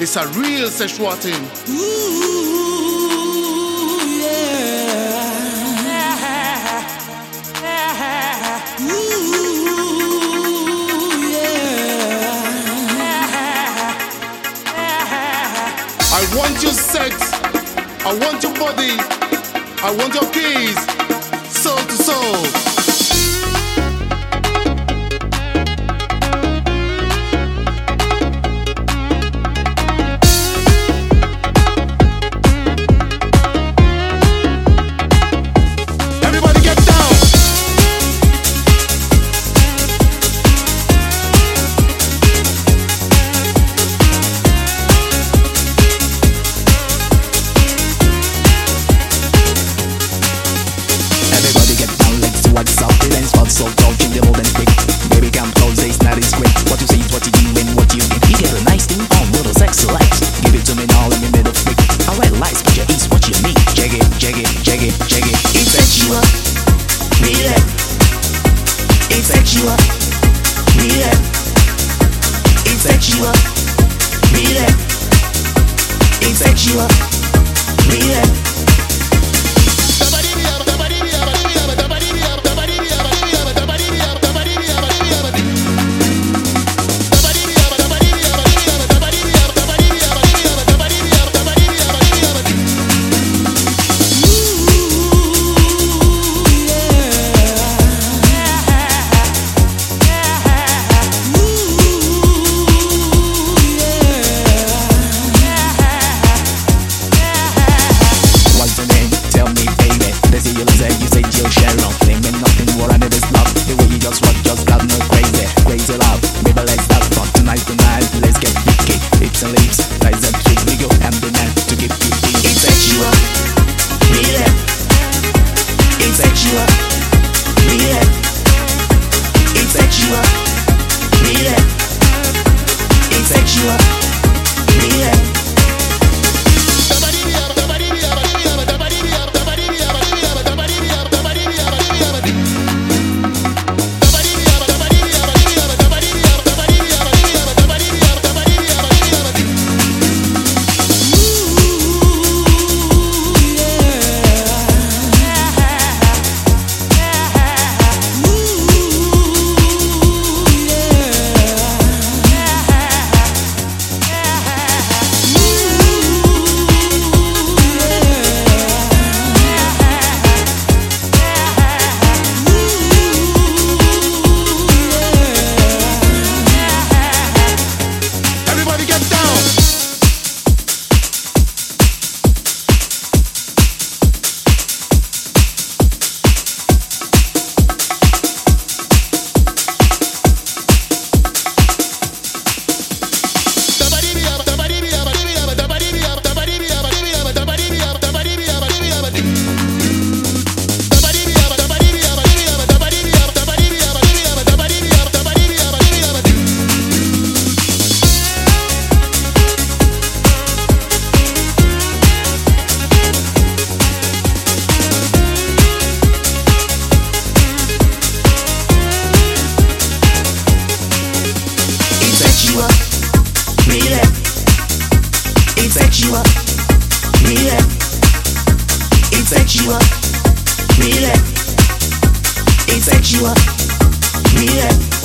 It's a real sexual thing. I want your sex. I want your body. I want your keys. Soul to soul. So talking the and quick. Baby, come close, it's not as. What you see is what you do what you get. You get a nice thing on little sex light. Give it to me now, let me middle freak. Alright, lights, but your ease, what you need. Check it, check it. It's sexual. Need it. It's sexual. Need it. It's sexual. Need it. It's sexual. Need. Sexual, It's up, mire. It sets you up.